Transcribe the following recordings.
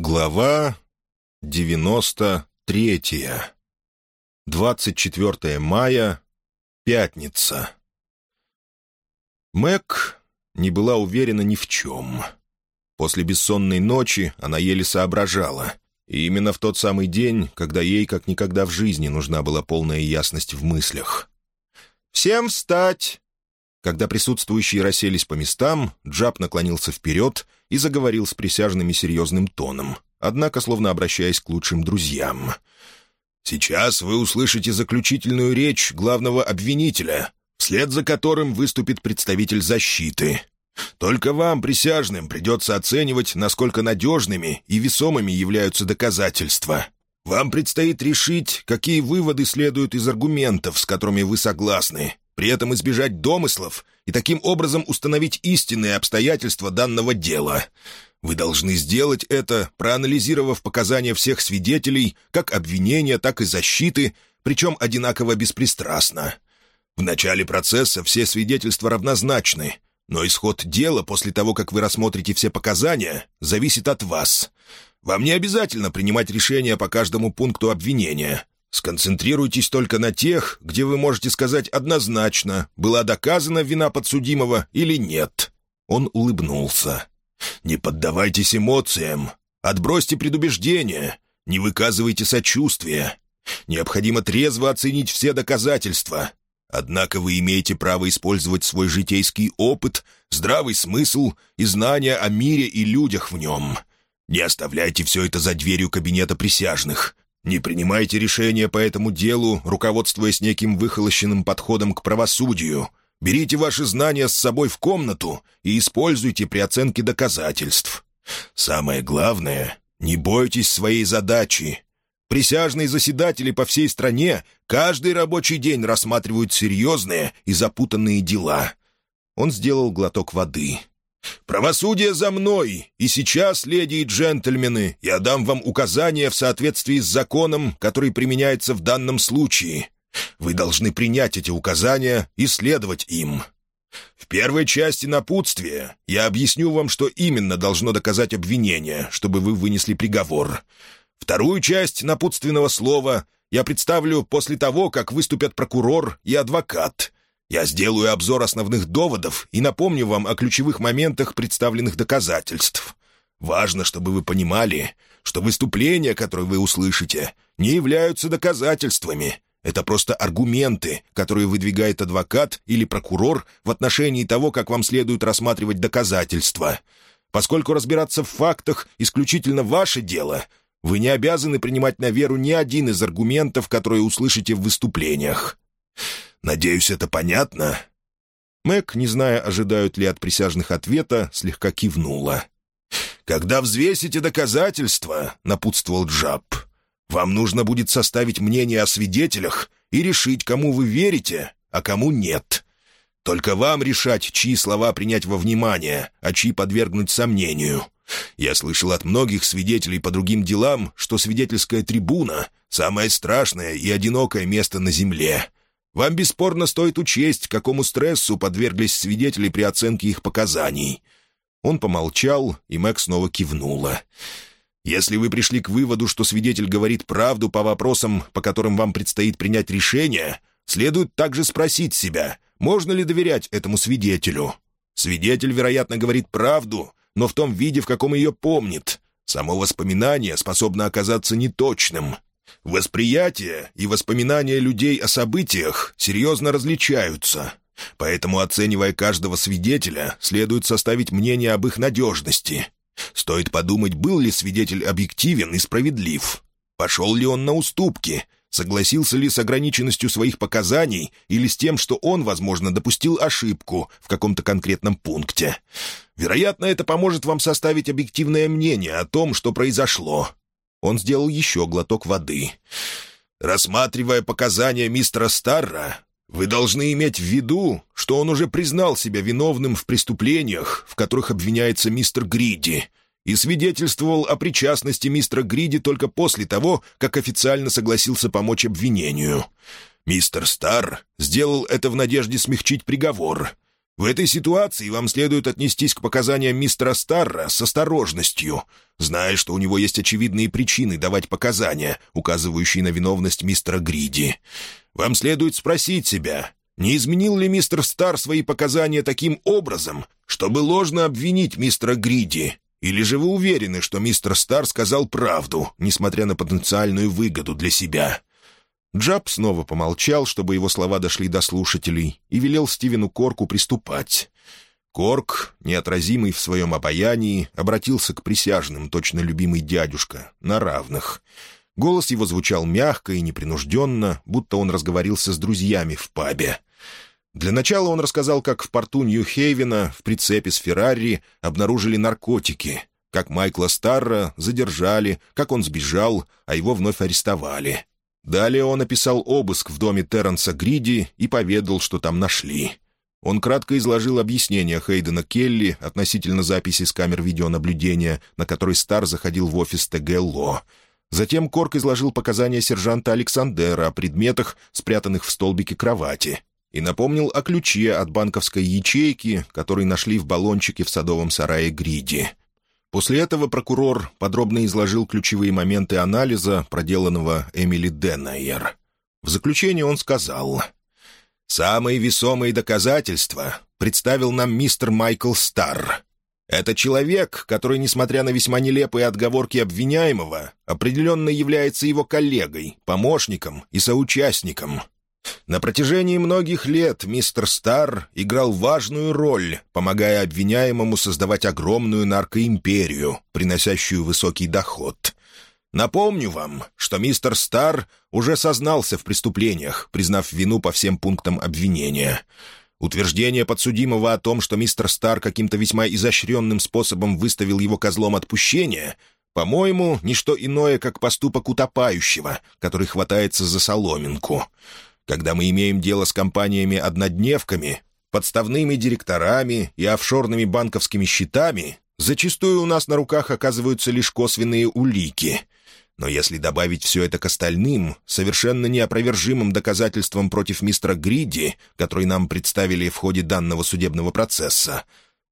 Глава девяносто третья. Двадцать четвертое мая. Пятница. Мэг не была уверена ни в чем. После бессонной ночи она еле соображала. И именно в тот самый день, когда ей как никогда в жизни нужна была полная ясность в мыслях. «Всем встать!» Когда присутствующие расселись по местам, Джаб наклонился вперед и заговорил с присяжными серьезным тоном, однако словно обращаясь к лучшим друзьям. «Сейчас вы услышите заключительную речь главного обвинителя, вслед за которым выступит представитель защиты. Только вам, присяжным, придется оценивать, насколько надежными и весомыми являются доказательства. Вам предстоит решить, какие выводы следуют из аргументов, с которыми вы согласны, при этом избежать домыслов и таким образом установить истинные обстоятельства данного дела. Вы должны сделать это, проанализировав показания всех свидетелей, как обвинения, так и защиты, причем одинаково беспристрастно. В начале процесса все свидетельства равнозначны, но исход дела после того, как вы рассмотрите все показания, зависит от вас. Вам не обязательно принимать решения по каждому пункту обвинения, Сконцентрируйтесь только на тех, где вы можете сказать однозначно, была доказана вина подсудимого или нет». Он улыбнулся. «Не поддавайтесь эмоциям, отбросьте предубеждения, не выказывайте сочувствия. Необходимо трезво оценить все доказательства. Однако вы имеете право использовать свой житейский опыт, здравый смысл и знания о мире и людях в нем. Не оставляйте все это за дверью кабинета присяжных. Не принимайте решения по этому делу, руководствуясь неким выхолощенным подходом к правосудию. Берите ваши знания с собой в комнату и используйте при оценке доказательств. Самое главное — не бойтесь своей задачи. Присяжные заседатели по всей стране каждый рабочий день рассматривают серьезные и запутанные дела. Он сделал глоток воды. «Правосудие за мной, и сейчас, леди и джентльмены, я дам вам указания в соответствии с законом, который применяется в данном случае. Вы должны принять эти указания и следовать им. В первой части напутствия я объясню вам, что именно должно доказать обвинение, чтобы вы вынесли приговор. Вторую часть напутственного слова я представлю после того, как выступят прокурор и адвокат». Я сделаю обзор основных доводов и напомню вам о ключевых моментах представленных доказательств. Важно, чтобы вы понимали, что выступления, которые вы услышите, не являются доказательствами. Это просто аргументы, которые выдвигает адвокат или прокурор в отношении того, как вам следует рассматривать доказательства. Поскольку разбираться в фактах исключительно ваше дело, вы не обязаны принимать на веру ни один из аргументов, которые услышите в выступлениях. Надеюсь, это понятно?» Мэг, не зная, ожидают ли от присяжных ответа, слегка кивнула. «Когда взвесите доказательства», — напутствовал Джаб, — «вам нужно будет составить мнение о свидетелях и решить, кому вы верите, а кому нет. Только вам решать, чьи слова принять во внимание, а чьи подвергнуть сомнению. Я слышал от многих свидетелей по другим делам, что свидетельская трибуна — самое страшное и одинокое место на земле. Вам бесспорно стоит учесть, какому стрессу подверглись свидетели при оценке их показаний». Он помолчал, и Мэг снова кивнула. «Если вы пришли к выводу, что свидетель говорит правду по вопросам, по которым вам предстоит принять решение, следует также спросить себя, можно ли доверять этому свидетелю. Свидетель, вероятно, говорит правду, но в том виде, в каком ее помнит. Само воспоминание способно оказаться неточным. Восприятие и воспоминания людей о событиях серьезно различаются, поэтому, оценивая каждого свидетеля, следует составить мнение об их надежности. Стоит подумать, был ли свидетель объективен и справедлив. Пошел ли он на уступки, согласился ли с ограниченностью своих показаний или с тем, что он, возможно, допустил ошибку в каком-то конкретном пункте. Вероятно, это поможет вам составить объективное мнение о том, что произошло, он сделал еще глоток воды. «Рассматривая показания мистера Старра, вы должны иметь в виду, что он уже признал себя виновным в преступлениях, в которых обвиняется мистер Гриди, и свидетельствовал о причастности мистера Гриди только после того, как официально согласился помочь обвинению. Мистер Старр сделал это в надежде смягчить приговор. В этой ситуации вам следует отнестись к показаниям мистера Старра с осторожностью — зная, что у него есть очевидные причины давать показания, указывающие на виновность мистера Гриди. Вам следует спросить себя, не изменил ли мистер Стар свои показания таким образом, чтобы ложно обвинить мистера Гриди? Или же вы уверены, что мистер Стар сказал правду, несмотря на потенциальную выгоду для себя?» Джаб снова помолчал, чтобы его слова дошли до слушателей, и велел Стивену Корку приступать. Корк, неотразимый в своем обаянии, обратился к присяжным, точно любимый дядюшка, на равных. Голос его звучал мягко и непринужденно, будто он разговорился с друзьями в пабе. Для начала он рассказал, как в порту Нью-Хейвена в прицепе с Феррари обнаружили наркотики, как Майкла Старра задержали, как он сбежал, а его вновь арестовали. Далее он описал обыск в доме Терренса Гриди и поведал, что там нашли. Он кратко изложил объяснение Хейдена Келли относительно записи с камер видеонаблюдения, на которой Стар заходил в офис ТГ Ло. Затем Корк изложил показания сержанта Александера о предметах, спрятанных в столбике кровати, и напомнил о ключе от банковской ячейки, который нашли в баллончике в садовом сарае Гриди. После этого прокурор подробно изложил ключевые моменты анализа, проделанного Эмили Деннайер. В заключение он сказал Самые весомые доказательства представил нам мистер Майкл Старр. Это человек, который, несмотря на весьма нелепые отговорки обвиняемого, определенно является его коллегой, помощником и соучастником. На протяжении многих лет мистер Старр играл важную роль, помогая обвиняемому создавать огромную наркоимперию, приносящую высокий доход. Напомню вам, что мистер Стар уже сознался в преступлениях, признав вину по всем пунктам обвинения. Утверждение подсудимого о том, что мистер Стар каким-то весьма изощренным способом выставил его козлом отпущения, по-моему, не что иное, как поступок утопающего, который хватается за соломинку. Когда мы имеем дело с компаниями-однодневками, подставными директорами и офшорными банковскими счетами, зачастую у нас на руках оказываются лишь косвенные улики — но если добавить все это к остальным, совершенно неопровержимым доказательствам против мистера Гриди, который нам представили в ходе данного судебного процесса,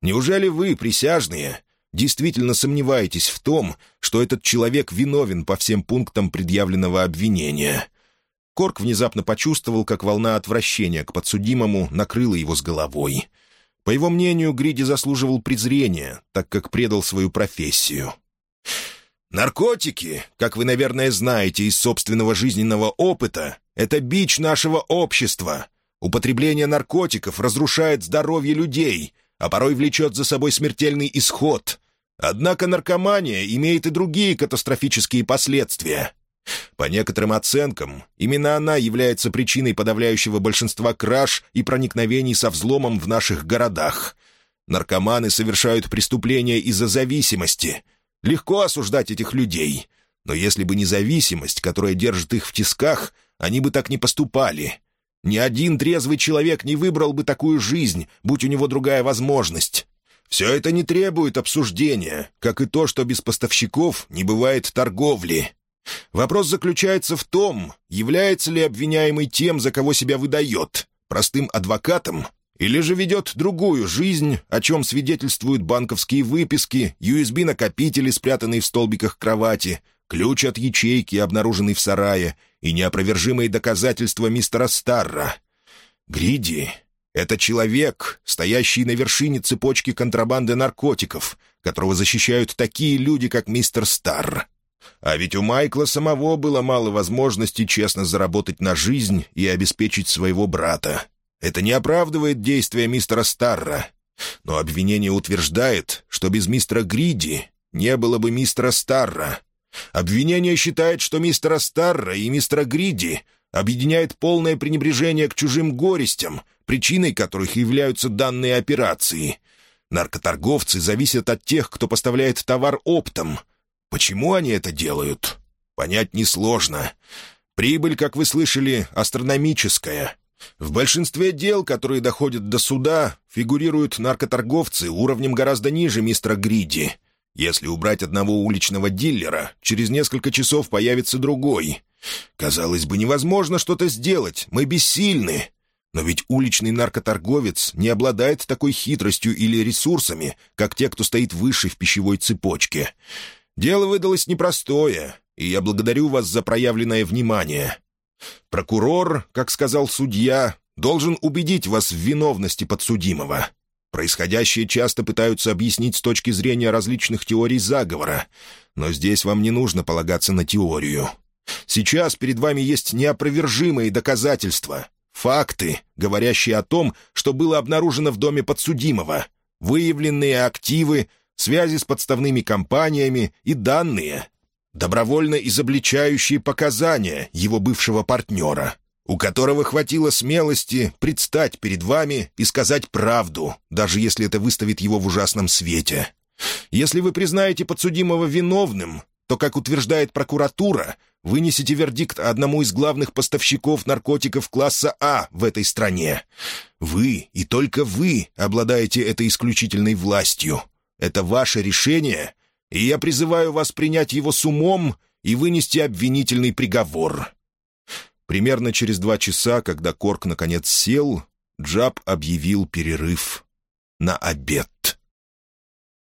неужели вы, присяжные, действительно сомневаетесь в том, что этот человек виновен по всем пунктам предъявленного обвинения?» Корк внезапно почувствовал, как волна отвращения к подсудимому накрыла его с головой. По его мнению, Гриди заслуживал презрения, так как предал свою профессию. Наркотики, как вы, наверное, знаете из собственного жизненного опыта, это бич нашего общества. Употребление наркотиков разрушает здоровье людей, а порой влечет за собой смертельный исход. Однако наркомания имеет и другие катастрофические последствия. По некоторым оценкам, именно она является причиной подавляющего большинства краж и проникновений со взломом в наших городах. Наркоманы совершают преступления из-за зависимости — Легко осуждать этих людей. Но если бы независимость, которая держит их в тисках, они бы так не поступали. Ни один трезвый человек не выбрал бы такую жизнь, будь у него другая возможность. Все это не требует обсуждения, как и то, что без поставщиков не бывает торговли. Вопрос заключается в том, является ли обвиняемый тем, за кого себя выдает, простым адвокатом или же ведет другую жизнь, о чем свидетельствуют банковские выписки, USB-накопители, спрятанные в столбиках кровати, ключ от ячейки, обнаруженный в сарае, и неопровержимые доказательства мистера Старра. Гриди — это человек, стоящий на вершине цепочки контрабанды наркотиков, которого защищают такие люди, как мистер Старр. А ведь у Майкла самого было мало возможностей честно заработать на жизнь и обеспечить своего брата. Это не оправдывает действия мистера Старра. Но обвинение утверждает, что без мистера Гриди не было бы мистера Старра. Обвинение считает, что мистера Старра и мистера Гриди объединяет полное пренебрежение к чужим горестям, причиной которых являются данные операции. Наркоторговцы зависят от тех, кто поставляет товар оптом. Почему они это делают? Понять несложно. Прибыль, как вы слышали, астрономическая — в большинстве дел, которые доходят до суда, фигурируют наркоторговцы уровнем гораздо ниже мистера Гриди. Если убрать одного уличного диллера, через несколько часов появится другой. Казалось бы, невозможно что-то сделать, мы бессильны. Но ведь уличный наркоторговец не обладает такой хитростью или ресурсами, как те, кто стоит выше в пищевой цепочке. Дело выдалось непростое, и я благодарю вас за проявленное внимание. Прокурор, как сказал судья, должен убедить вас в виновности подсудимого. Происходящее часто пытаются объяснить с точки зрения различных теорий заговора, но здесь вам не нужно полагаться на теорию. Сейчас перед вами есть неопровержимые доказательства, факты, говорящие о том, что было обнаружено в доме подсудимого, выявленные активы, связи с подставными компаниями и данные, добровольно изобличающие показания его бывшего партнера, у которого хватило смелости предстать перед вами и сказать правду, даже если это выставит его в ужасном свете. Если вы признаете подсудимого виновным, то, как утверждает прокуратура, вынесете вердикт одному из главных поставщиков наркотиков класса А в этой стране. Вы и только вы обладаете этой исключительной властью. Это ваше решение, и я призываю вас принять его с умом и вынести обвинительный приговор». Примерно через два часа, когда Корк наконец сел, Джаб объявил перерыв на обед.